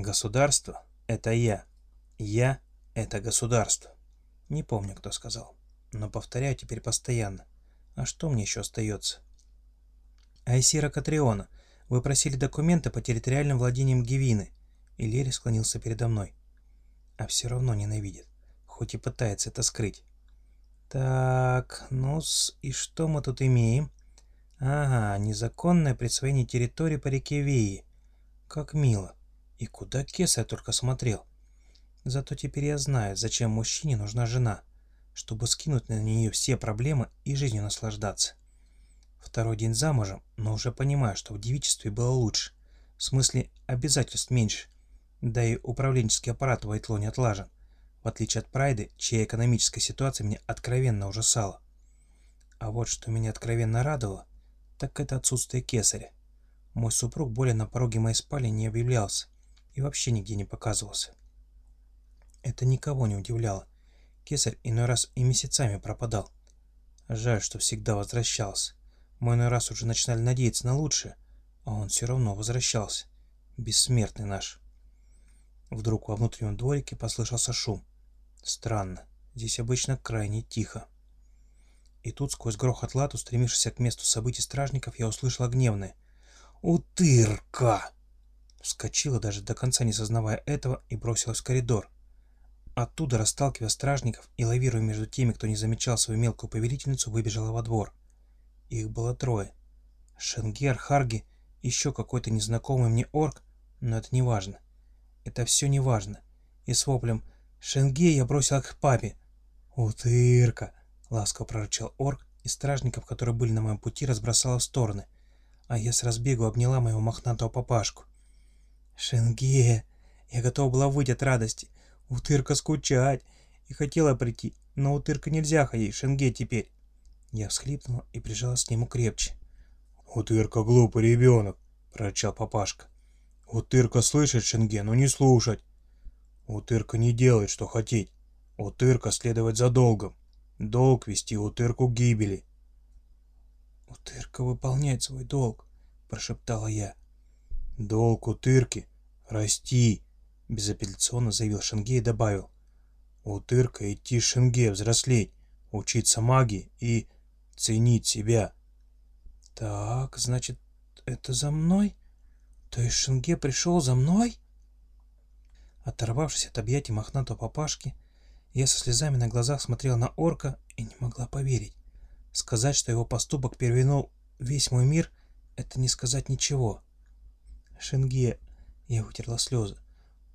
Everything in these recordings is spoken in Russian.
Государство — это я. Я — это государство. Не помню, кто сказал, но повторяю теперь постоянно. А что мне еще остается? Айсира Катриона, вы просили документы по территориальным владениям Гевины. Иллири склонился передо мной. А все равно ненавидит, хоть и пытается это скрыть. Так, ну и что мы тут имеем? Ага, незаконное присвоение территории по реке Вии. Как мило. И куда Кеса только смотрел. Зато теперь я знаю, зачем мужчине нужна жена, чтобы скинуть на нее все проблемы и жизнью наслаждаться. Второй день замужем, но уже понимаю, что в девичестве было лучше. В смысле, обязательств меньше. Да и управленческий аппарат в Айтлоне отлажен. В отличие от Прайды, чья экономическая ситуация меня откровенно ужасала. А вот что меня откровенно радовало, так это отсутствие кесаря. Мой супруг более на пороге моей спальни не объявлялся и вообще нигде не показывался. Это никого не удивляло. Кесарь иной раз и месяцами пропадал. Жаль, что всегда возвращался. Мы иной раз уже начинали надеяться на лучшее, а он все равно возвращался. Бессмертный наш. Вдруг во внутреннем дворике послышался шум. Странно, здесь обычно крайне тихо. И тут сквозь грохот лад, устремившийся к месту событий стражников, я услышала гневное «Утырка!» Вскочила, даже до конца не сознавая этого, и бросилась в коридор. Оттуда, расталкивая стражников и лавируя между теми, кто не замечал свою мелкую повелительницу, выбежала во двор. Их было трое. Шенгер, Харги, еще какой-то незнакомый мне орк, но это не важно. Это все не важно. И с воплем «Шенге!» я бросил к папе. «Утырка!» — ласково прорычал орк, и стражников, которые были на моем пути, разбросала в стороны, а я с разбегу обняла моего мохнатого папашку. «Шенге!» Я готова была выйти от радости. Утырка скучать. И хотела прийти, но утырка нельзя ходить, Шенге теперь. Я всхлипнула и прижалась к нему крепче. «Утырка глупый ребенок», — прорычал папашка. «Утырка слышит Шенге, но не слушать. Утырка не делает, что хотеть. Утырка следовать за долгом. Долг вести утырку к гибели». «Утырка выполняет свой долг», — прошептала я. «Долг утырки — расти», — безапелляционно заявил Шенге и добавил. «Утырка идти Шенге, взрослеть, учиться магии и ценить себя. Так, значит, это за мной? То есть Шенге пришел за мной? Оторвавшись от объятий мохнатого папашки, я со слезами на глазах смотрел на орка и не могла поверить. Сказать, что его поступок перевернул весь мой мир, это не сказать ничего. Шенге, я вытерла слезы.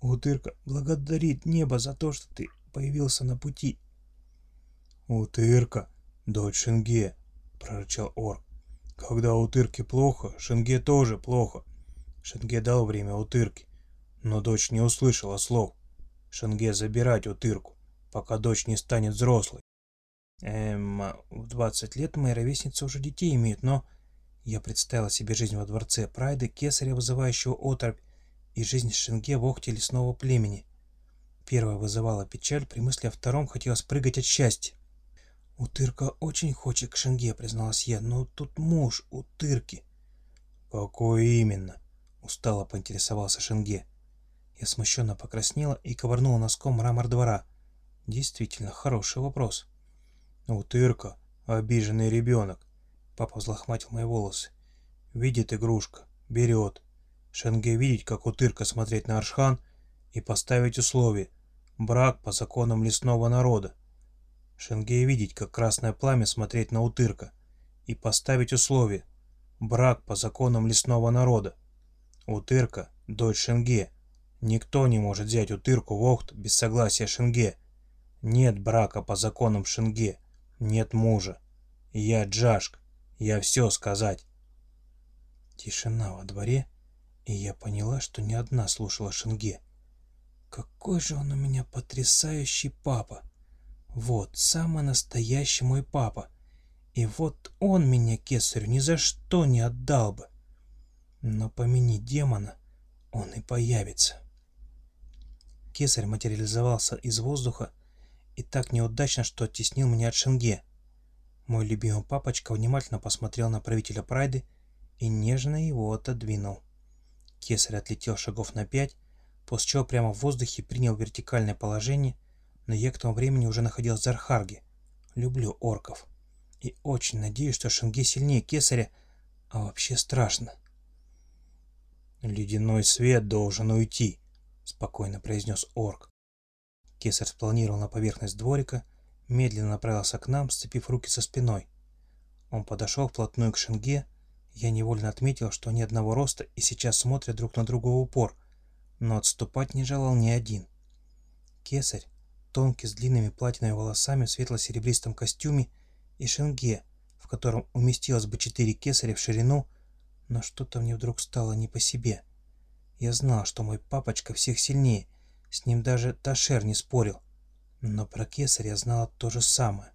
Утырка благодарит небо за то, что ты появился на пути. Утырка, дочь Шенге, прорычал орк. Когда Утырке плохо, Шенге тоже плохо. Шенге дал время Утырке, но дочь не услышала слов. Шенге забирать Утырку, пока дочь не станет взрослой. Эм, в двадцать лет мои ровесницы уже детей имеют, но... Я представила себе жизнь во дворце Прайды, кесаря, вызывающего оторопь, и жизнь Шенге в охте лесного племени. Первая вызывала печаль, при мысли о втором хотелось прыгать от счастья. «Утырка очень хочет к Шенге», — призналась я, — «но тут муж Утырки». «Какой именно?» — устало поинтересовался Шенге. Я смущенно покраснела и ковырнула носком мрамор двора. Действительно, хороший вопрос. «Утырка — обиженный ребенок», — папа взлохматил мои волосы. «Видит игрушка, берет. Шенге видеть, как Утырка смотреть на Аршхан и поставить условие — брак по законам лесного народа. Шенге видеть, как красное пламя смотреть на утырка, и поставить условие – брак по законам лесного народа. Утырка – дочь Шенге. Никто не может взять утырку в Охт без согласия Шенге. Нет брака по законам Шенге, нет мужа. Я Джашк, я все сказать. Тишина во дворе, и я поняла, что не одна слушала Шенге. Какой же он у меня потрясающий папа! Вот, самый настоящий мой папа. И вот он меня, кесарю, ни за что не отдал бы. Но помяни демона, он и появится. Кесарь материализовался из воздуха и так неудачно, что оттеснил меня от Шенге. Мой любимый папочка внимательно посмотрел на правителя Прайды и нежно его отодвинул. Кесарь отлетел шагов на пять, после чего прямо в воздухе принял вертикальное положение, но я к тому времени уже находился в Зархарге. Люблю орков. И очень надеюсь, что Шенге сильнее Кесаря, а вообще страшно. «Ледяной свет должен уйти», — спокойно произнес орк. Кесарь спланировал на поверхность дворика, медленно направился к нам, сцепив руки со спиной. Он подошел вплотную к Шенге, я невольно отметил, что они одного роста и сейчас смотрят друг на друга в упор, но отступать не желал ни один. Кесарь, тонкий с длинными платиновыми волосами в светло-серебристом костюме, и Шенге, в котором уместилось бы четыре кесаря в ширину, но что-то мне вдруг стало не по себе. Я знал, что мой папочка всех сильнее, с ним даже Ташер не спорил, но про кесаря знала то же самое.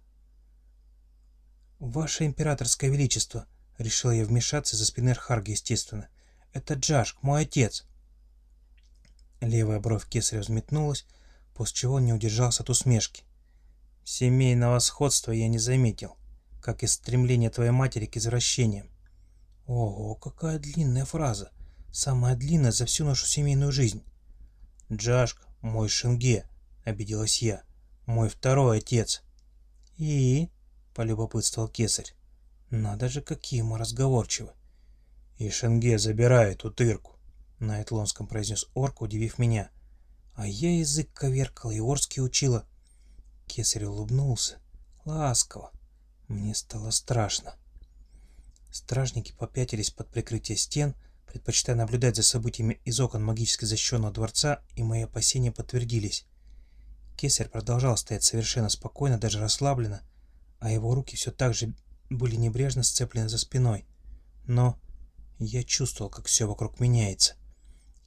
«Ваше императорское величество», — решил я вмешаться за спины Архарга, естественно, — «это Джашк, мой отец». Левая бровь кесаря взметнулась, после чего он не удержался от усмешки. «Семейного сходства я не заметил, как и стремление твоей матери к извращениям». «Ого, какая длинная фраза! Самая длинная за всю нашу семейную жизнь!» «Джашк, мой Шенге», — обиделась я, — «мой второй отец». «И?» — полюбопытствовал кесарь. «Надо же, какие мы разговорчивы!» «И Шенге забирает утырку», на этлонском произнес орк, удивив меня. А я язык коверкала и орский учила. Кесарь улыбнулся. Ласково. Мне стало страшно. Стражники попятились под прикрытие стен, предпочитая наблюдать за событиями из окон магически защищенного дворца, и мои опасения подтвердились. Кесарь продолжал стоять совершенно спокойно, даже расслабленно, а его руки все так же были небрежно сцеплены за спиной. Но я чувствовал, как все вокруг меняется.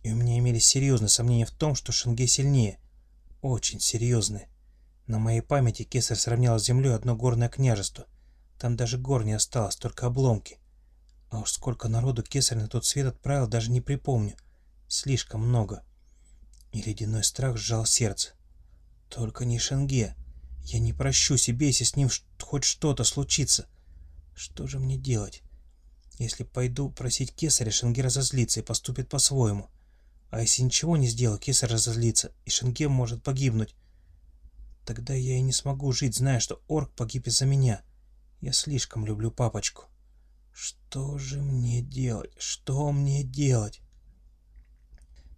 И у меня имелись серьезные сомнения в том, что Шенге сильнее. Очень серьезные. На моей памяти кесарь сравнял с землей одно горное княжество. Там даже гор не осталось, только обломки. А уж сколько народу кесарь на тот свет отправил, даже не припомню. Слишком много. И ледяной страх сжал сердце. Только не Шенге. Я не прощу себе, если с ним хоть что-то случится. Что же мне делать? Если пойду просить кесаря, Шенге разозлится и поступит по-своему. А если ничего не сделаю, кесарь разозлится, и Шенге может погибнуть. Тогда я и не смогу жить, зная, что орк погиб из-за меня. Я слишком люблю папочку. Что же мне делать? Что мне делать?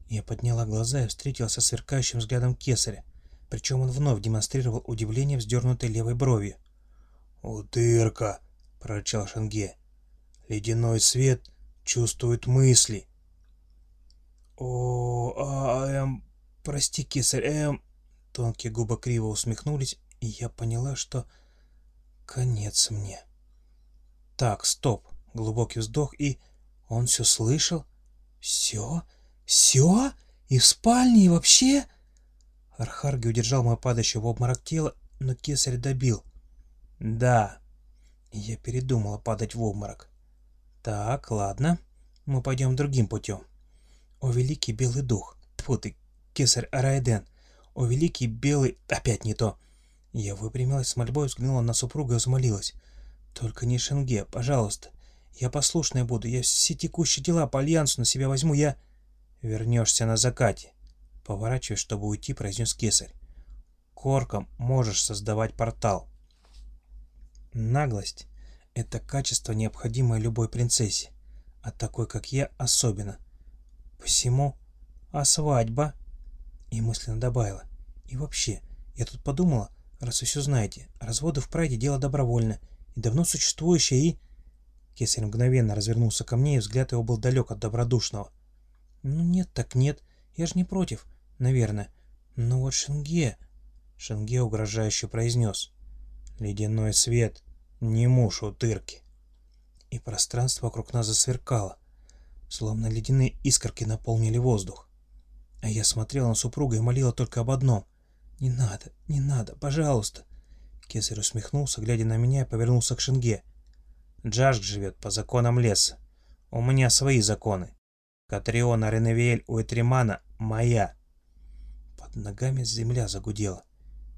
Я подняла глаза и встретилась со сверкающим взглядом кесаря. Причем он вновь демонстрировал удивление вздернутой левой бровью. «Утырка!» — прорычал Шенге. «Ледяной свет чувствует мысли. «О, а, эм, прости, кесарь, эм...» Тонкие губы криво усмехнулись, и я поняла, что конец мне. Так, стоп, глубокий вздох, и он все слышал? Все? Все? И в спальне, и вообще? Архарги удержал мое падающее в обморок тело, но кесарь добил. Да. Я передумала падать в обморок. Так, ладно, мы пойдем другим путем. «О, великий белый дух! Тьфу ты, кесарь Араэден! О, великий белый... Опять не то!» Я выпрямилась с мольбой, взглянула на супруга и взмолилась. «Только не Шенге, пожалуйста. Я послушная буду. Я все текущие дела по Альянсу на себя возьму. Я...» «Вернешься на закате», — поворачиваясь, чтобы уйти, произнес кесарь. «Корком можешь создавать портал». Наглость — это качество, необходимое любой принцессе, а такой, как я, особенно — Посему? А свадьба? И мысленно добавила. И вообще, я тут подумала, раз вы все знаете, разводы в прайде дело добровольно и давно существующее и... Кесарь мгновенно развернулся ко мне, и взгляд его был далек от добродушного. «Ну нет, так нет. Я же не против, наверное. Но вот Шенге...» Шенге угрожающе произнес. «Ледяной свет, не муж у тырки». И пространство вокруг нас засверкало словно ледяные искорки наполнили воздух. А я смотрела на супруга и молила только об одном. «Не надо, не надо, пожалуйста!» Кесарь усмехнулся, глядя на меня, и повернулся к Шенге. «Джашк живет по законам леса. У меня свои законы. Катриона Реневиэль у Этримана моя». Под ногами земля загудела.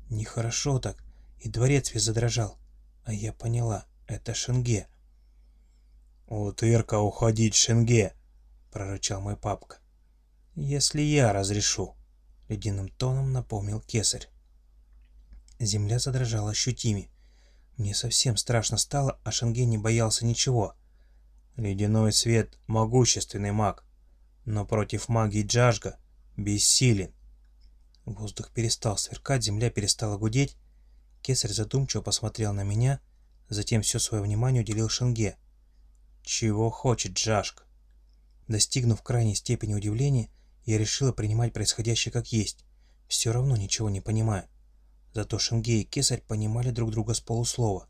Нехорошо так, и дворец весь задрожал. А я поняла, это Шенге. «Утырка уходить, Шенге!» прорычал мой папка. «Если я разрешу», — ледяным тоном напомнил кесарь. Земля задрожала ощутимо. Мне совсем страшно стало, а Шенген не боялся ничего. Ледяной свет — могущественный маг, но против магии Джажга бессилен. Воздух перестал сверкать, земля перестала гудеть. Кесарь задумчиво посмотрел на меня, затем все свое внимание уделил Шенге. «Чего хочет Джашк?» Достигнув крайней степени удивления, я решила принимать происходящее как есть. Все равно ничего не понимаю. Зато Шенге и Кесарь понимали друг друга с полуслова.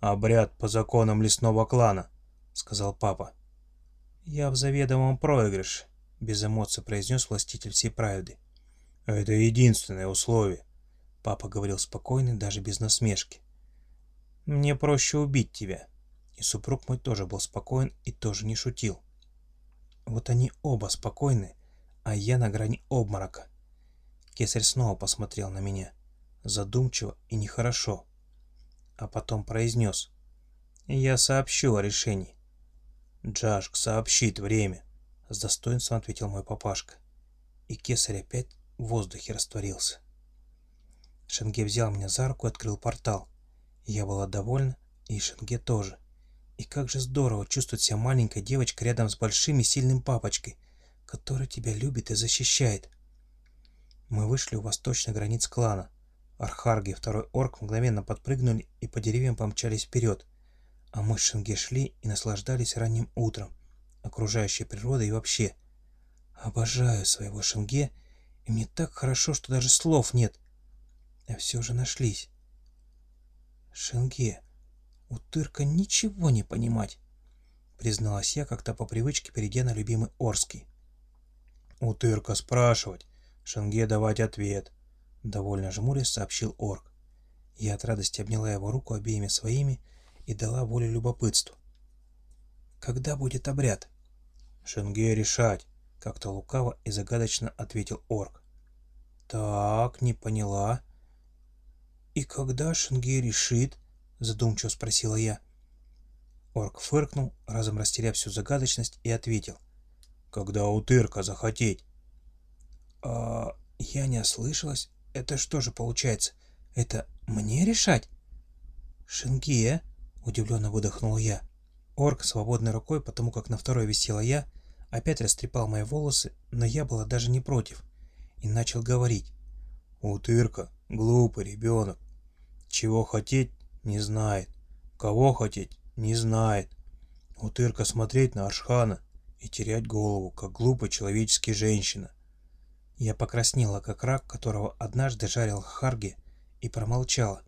«Обряд по законам лесного клана», — сказал папа. «Я в заведомом проигрыше», — без эмоций произнес властитель всей правды. «Это единственное условие», — папа говорил спокойно, даже без насмешки. «Мне проще убить тебя». И супруг мой тоже был спокоен и тоже не шутил. Вот они оба спокойны, а я на грани обморока. Кесарь снова посмотрел на меня, задумчиво и нехорошо, а потом произнес. «Я сообщу о решении». «Джашк сообщит время», — с достоинством ответил мой папашка. И кесарь опять в воздухе растворился. Шенге взял меня за руку и открыл портал. Я была довольна, и Шенге тоже. И как же здорово чувствовать себя маленькой девочкой рядом с большим и сильным папочкой, который тебя любит и защищает. Мы вышли у восточной границ клана. Архарги и второй орк мгновенно подпрыгнули и по деревьям помчались вперед, а мы с Шенге шли и наслаждались ранним утром, окружающей природой и вообще. Обожаю своего Шенге, и мне так хорошо, что даже слов нет. А все же нашлись. Шенге, утырка ничего не понимать, призналась я как-то по привычке, перейдя на любимый Орский. «Утырка спрашивать, Шенге давать ответ», — довольно жмурясь сообщил орк. Я от радости обняла его руку обеими своими и дала волю любопытству. «Когда будет обряд?» «Шенге решать», — как-то лукаво и загадочно ответил орк. «Так, не поняла». «И когда Шенге решит?» — задумчиво спросила я. Орк фыркнул, разом растеряв всю загадочность, и ответил когда утырка захотеть. А я не ослышалась. Это что же получается? Это мне решать? Шингия? Удивленно выдохнул я. Орк свободной рукой, потому как на второй висела я, опять растрепал мои волосы, но я была даже не против, и начал говорить. Утырка, глупый ребенок. Чего хотеть, не знает. Кого хотеть, не знает. Утырка смотреть на Аршхана и терять голову, как глупая человеческая женщина. Я покраснела, как рак, которого однажды жарил Харги, и промолчала.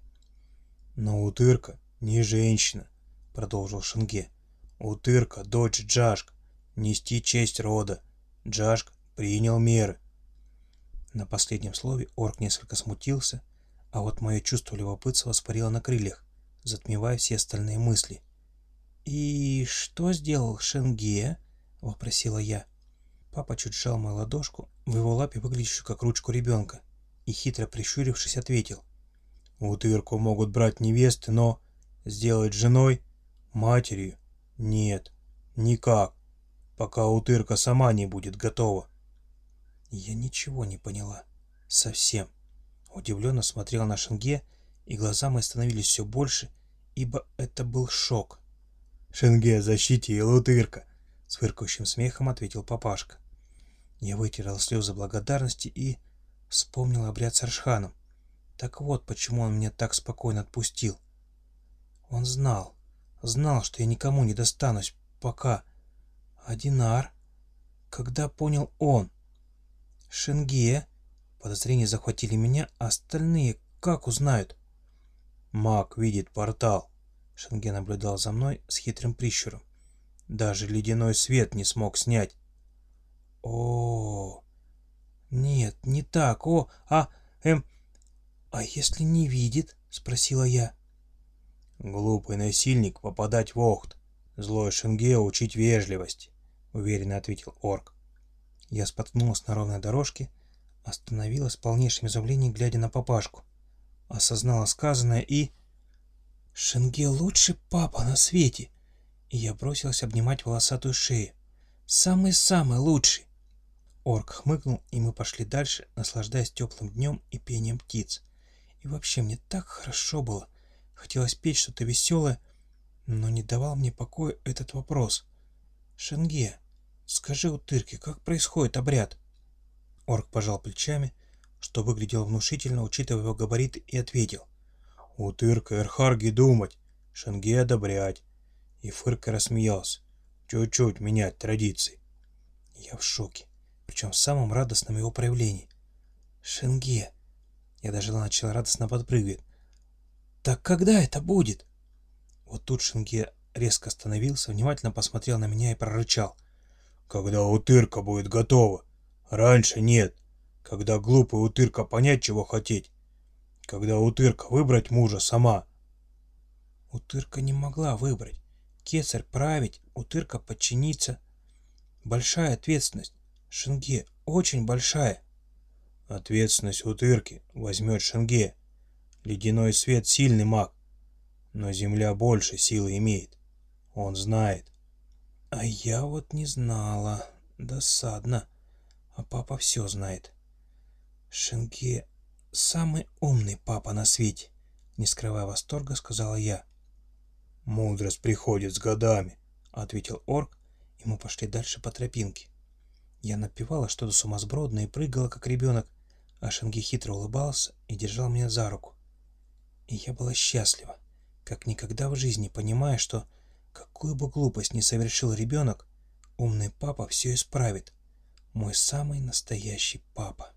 «Но Утырка не женщина», — продолжил Шенге. «Утырка — дочь Джашк, нести честь рода. Джашк принял меры». На последнем слове орк несколько смутился, а вот мое чувство любопытства воспарило на крыльях, затмевая все остальные мысли. «И что сделал Шенге?» — вопросила я. Папа чуть сжал мою ладошку, в его лапе выглядящую как ручку ребенка, и хитро прищурившись ответил. «Утырку могут брать невесты, но сделать женой, матерью? Нет, никак, пока утырка сама не будет готова». Я ничего не поняла. Совсем. Удивленно смотрел на Шенге, и глаза мои становились все больше, ибо это был шок. «Шенге, защитил утырка!» С фыркающим смехом ответил папашка. Я вытерла слезы благодарности и вспомнил обряд с Аршханом. Так вот, почему он меня так спокойно отпустил. Он знал, знал, что я никому не достанусь, пока. А Динар? Когда понял он? Шенге? Подозрения захватили меня, а остальные как узнают? Маг видит портал. Шенге наблюдал за мной с хитрым прищуром. Даже ледяной свет не смог снять. О, нет, не так. О, а, эм, а если не видит? Спросила я. Глупый насильник попадать в охт. Злой Шенге учить вежливости, уверенно ответил орк. Я споткнулась на ровной дорожке, остановилась в полнейшем изумлении, глядя на папашку. Осознала сказанное и... Шенге лучший папа на свете и я бросилась обнимать волосатую шею. «Самый-самый лучший!» Орк хмыкнул, и мы пошли дальше, наслаждаясь теплым днем и пением птиц. И вообще мне так хорошо было. Хотелось петь что-то веселое, но не давал мне покоя этот вопрос. «Шенге, скажи у Тырки, как происходит обряд?» Орк пожал плечами, что выглядело внушительно, учитывая его габариты, и ответил. «У Тырка Эрхарги думать, Шенге одобрять». И Фырка рассмеялся. «Чуть-чуть менять традиции». Я в шоке причем в самом радостном его проявлении. «Шенге!» Я даже начал радостно подпрыгивать. «Так когда это будет?» Вот тут Шенге резко остановился, внимательно посмотрел на меня и прорычал. «Когда утырка будет готова. Раньше нет. Когда глупая утырка понять, чего хотеть. Когда утырка выбрать мужа сама». Утырка не могла выбрать. Кесарь править, утырка подчиниться. Большая ответственность. Шенге очень большая. Ответственность у Тырки возьмет Шенге. Ледяной свет сильный маг, но земля больше силы имеет. Он знает. А я вот не знала. Досадно. А папа все знает. Шенге самый умный папа на свете, не скрывая восторга, сказала я. Мудрость приходит с годами, ответил орк, и мы пошли дальше по тропинке. Я напевала что-то сумасбродное и прыгала, как ребенок, а Шанги хитро улыбался и держал меня за руку. И я была счастлива, как никогда в жизни, понимая, что какую бы глупость ни совершил ребенок, умный папа все исправит. Мой самый настоящий папа.